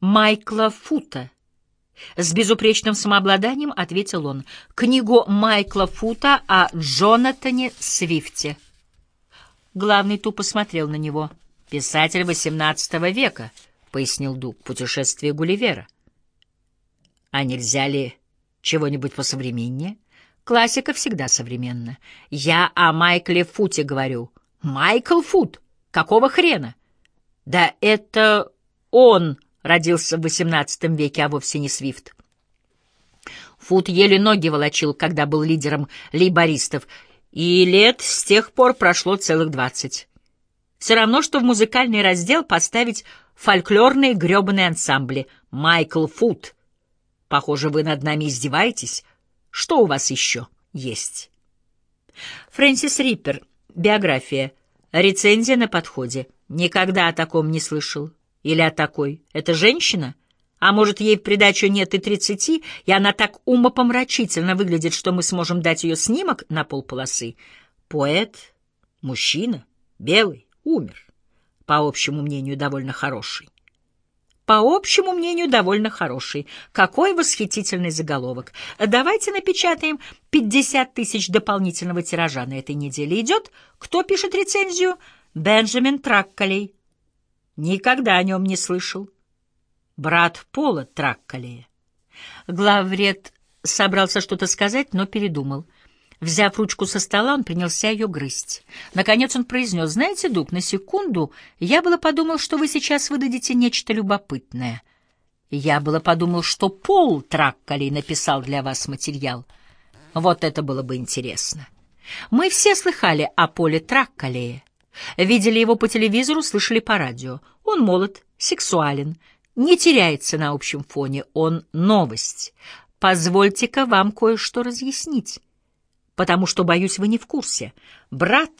Майкла Фута. С безупречным самообладанием ответил он. Книгу Майкла Фута о Джонатане Свифте. Главный тупо смотрел на него. «Писатель XVIII века», — пояснил Дуг, — «путешествие Гулливера». «А нельзя ли чего-нибудь посовременнее?» «Классика всегда современна. Я о Майкле Футе говорю». «Майкл Фут? Какого хрена?» «Да это он родился в XVIII веке, а вовсе не Свифт». Фут еле ноги волочил, когда был лидером лейбористов, и лет с тех пор прошло целых двадцать. Все равно, что в музыкальный раздел поставить фольклорные гребаные ансамбли. Майкл Фут. Похоже, вы над нами издеваетесь. Что у вас еще есть? Фрэнсис Риппер. Биография. Рецензия на подходе. Никогда о таком не слышал. Или о такой. Это женщина? А может, ей в придачу нет и тридцати, и она так умопомрачительно выглядит, что мы сможем дать ее снимок на полполосы? Поэт, мужчина, белый, умер. По общему мнению, довольно хороший. По общему мнению, довольно хороший. Какой восхитительный заголовок. Давайте напечатаем 50 тысяч дополнительного тиража на этой неделе. Идет? Кто пишет рецензию? Бенджамин Тракколей. Никогда о нем не слышал брат Пола Траккалея. Главред собрался что-то сказать, но передумал. Взяв ручку со стола, он принялся ее грызть. Наконец он произнес, «Знаете, Дуг, на секунду я было подумал, что вы сейчас выдадите нечто любопытное. Я было подумал, что Пол Траккалей написал для вас материал. Вот это было бы интересно. Мы все слыхали о Поле Траккалее. Видели его по телевизору, слышали по радио. Он молод, сексуален, не теряется на общем фоне, он новость. Позвольте-ка вам кое-что разъяснить, потому что, боюсь, вы не в курсе. Брат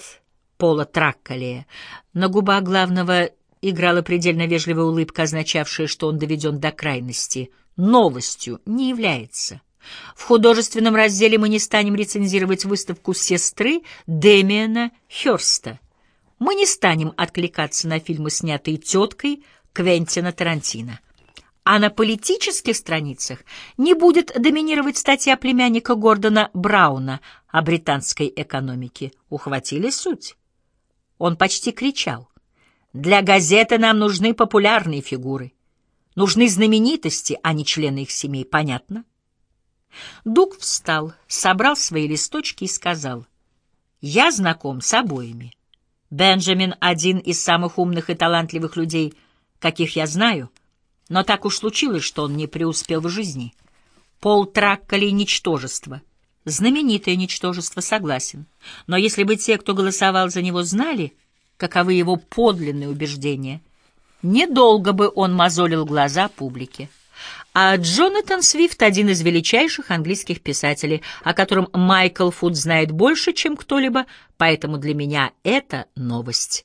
Пола Траккалея на губах главного играла предельно вежливая улыбка, означавшая, что он доведен до крайности. Новостью не является. В художественном разделе мы не станем рецензировать выставку сестры Демиана Хёрста. Мы не станем откликаться на фильмы, снятые теткой, Квентина Тарантино. А на политических страницах не будет доминировать статья племянника Гордона Брауна о британской экономике. Ухватили суть? Он почти кричал. Для газеты нам нужны популярные фигуры. Нужны знаменитости, а не члены их семей. Понятно? Дуг встал, собрал свои листочки и сказал. Я знаком с обоими. Бенджамин — один из самых умных и талантливых людей — каких я знаю, но так уж случилось, что он не преуспел в жизни. Пол Тракколи — ничтожество. Знаменитое ничтожество, согласен. Но если бы те, кто голосовал за него, знали, каковы его подлинные убеждения, недолго бы он мозолил глаза публике. А Джонатан Свифт — один из величайших английских писателей, о котором Майкл Фуд знает больше, чем кто-либо, поэтому для меня это новость.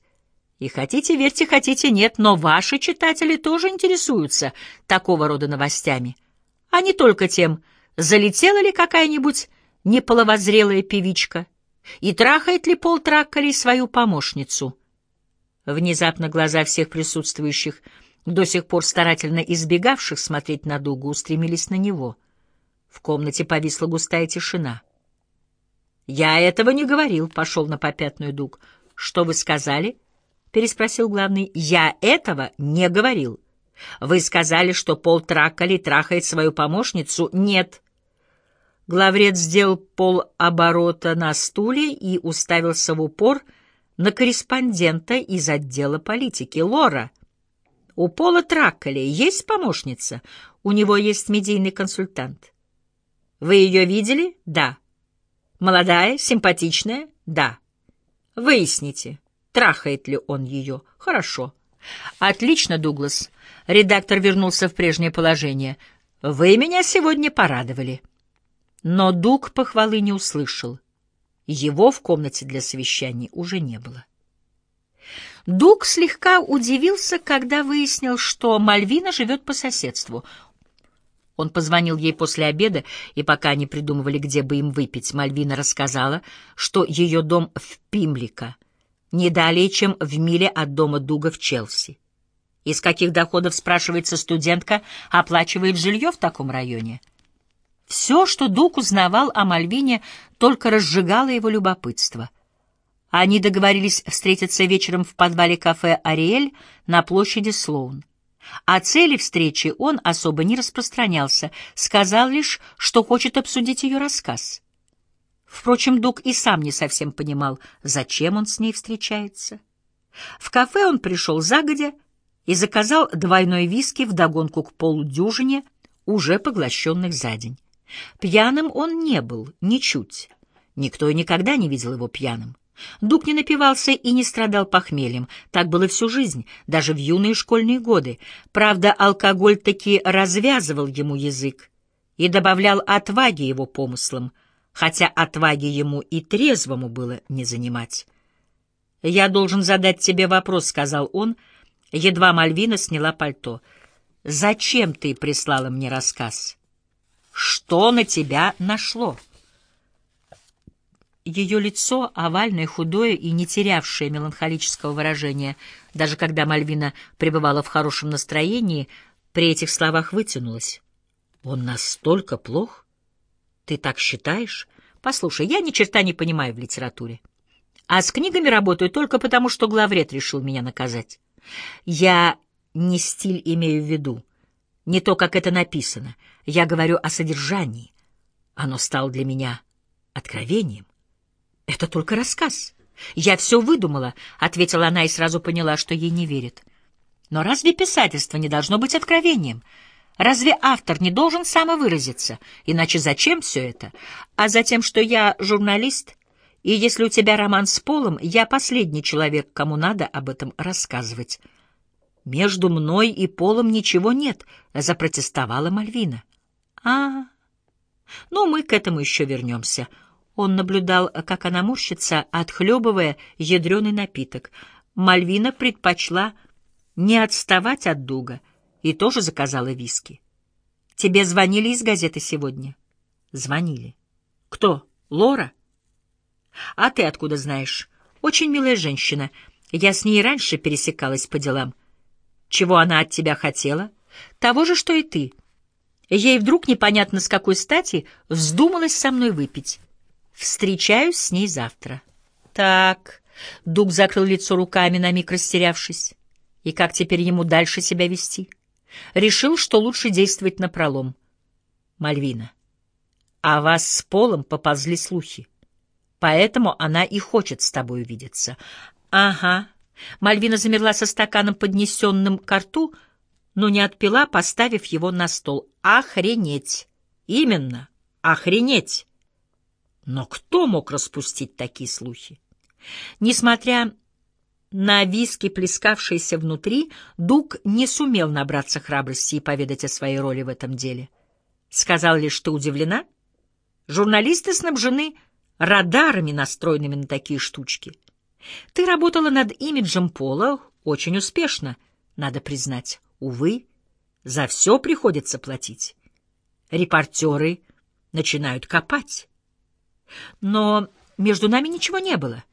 И хотите верьте, хотите нет, но ваши читатели тоже интересуются такого рода новостями, а не только тем, залетела ли какая-нибудь неполовозрелая певичка и трахает ли Пол Тракколи свою помощницу. Внезапно глаза всех присутствующих, до сих пор старательно избегавших смотреть на Дугу, устремились на него. В комнате повисла густая тишина. «Я этого не говорил», — пошел на попятную Дуг. «Что вы сказали?» переспросил главный. «Я этого не говорил. Вы сказали, что Пол Тракколи трахает свою помощницу? Нет». Главред сделал полоборота на стуле и уставился в упор на корреспондента из отдела политики. «Лора, у Пола Тракколи есть помощница? У него есть медийный консультант. Вы ее видели? Да. Молодая, симпатичная? Да. Выясните, Трахает ли он ее? Хорошо. Отлично, Дуглас. Редактор вернулся в прежнее положение. Вы меня сегодня порадовали. Но Дуг похвалы не услышал. Его в комнате для совещаний уже не было. Дуг слегка удивился, когда выяснил, что Мальвина живет по соседству. Он позвонил ей после обеда, и пока они придумывали, где бы им выпить, Мальвина рассказала, что ее дом в Пимлика — не далее, чем в миле от дома Дуга в Челси. Из каких доходов, спрашивается студентка, оплачивает жилье в таком районе? Все, что Дук узнавал о Мальвине, только разжигало его любопытство. Они договорились встретиться вечером в подвале кафе «Ариэль» на площади Слоун. О цели встречи он особо не распространялся, сказал лишь, что хочет обсудить ее рассказ. Впрочем, Дук и сам не совсем понимал, зачем он с ней встречается. В кафе он пришел загодя и заказал двойной виски вдогонку к полудюжине, уже поглощенных за день. Пьяным он не был, ничуть. Никто и никогда не видел его пьяным. Дук не напивался и не страдал похмельем. Так было всю жизнь, даже в юные школьные годы. Правда, алкоголь таки развязывал ему язык и добавлял отваги его помыслам, хотя отваги ему и трезвому было не занимать. «Я должен задать тебе вопрос», — сказал он, едва Мальвина сняла пальто. «Зачем ты прислала мне рассказ? Что на тебя нашло?» Ее лицо, овальное, худое и не терявшее меланхолического выражения, даже когда Мальвина пребывала в хорошем настроении, при этих словах вытянулось. «Он настолько плох? Ты так считаешь? Послушай, я ни черта не понимаю в литературе. А с книгами работаю только потому, что главред решил меня наказать. Я не стиль имею в виду, не то, как это написано. Я говорю о содержании. Оно стало для меня откровением. «Это только рассказ. Я все выдумала», — ответила она и сразу поняла, что ей не верят. «Но разве писательство не должно быть откровением? Разве автор не должен самовыразиться? Иначе зачем все это? А затем, что я журналист, и если у тебя роман с Полом, я последний человек, кому надо об этом рассказывать». «Между мной и Полом ничего нет», — запротестовала Мальвина. «А, ну мы к этому еще вернемся», он наблюдал, как она морщится, отхлебывая ядреный напиток. Мальвина предпочла не отставать от Дуга и тоже заказала виски. «Тебе звонили из газеты сегодня?» «Звонили». «Кто? Лора?» «А ты откуда знаешь?» «Очень милая женщина. Я с ней раньше пересекалась по делам». «Чего она от тебя хотела?» «Того же, что и ты». Ей вдруг непонятно с какой стати вздумалось со мной выпить. Встречаюсь с ней завтра. Так, Дуг закрыл лицо руками, на миг растерявшись. И как теперь ему дальше себя вести? Решил, что лучше действовать напролом. Мальвина, о вас с Полом поползли слухи. Поэтому она и хочет с тобой увидеться. Ага. Мальвина замерла со стаканом, поднесенным к рту, но не отпила, поставив его на стол. Охренеть! Именно, охренеть! Но кто мог распустить такие слухи? Несмотря на виски, плескавшиеся внутри, Дуг не сумел набраться храбрости и поведать о своей роли в этом деле. Сказал лишь, что удивлена. Журналисты снабжены радарами, настроенными на такие штучки. Ты работала над имиджем Пола очень успешно, надо признать. Увы, за все приходится платить. Репортеры начинают копать. Но между нами ничего не было.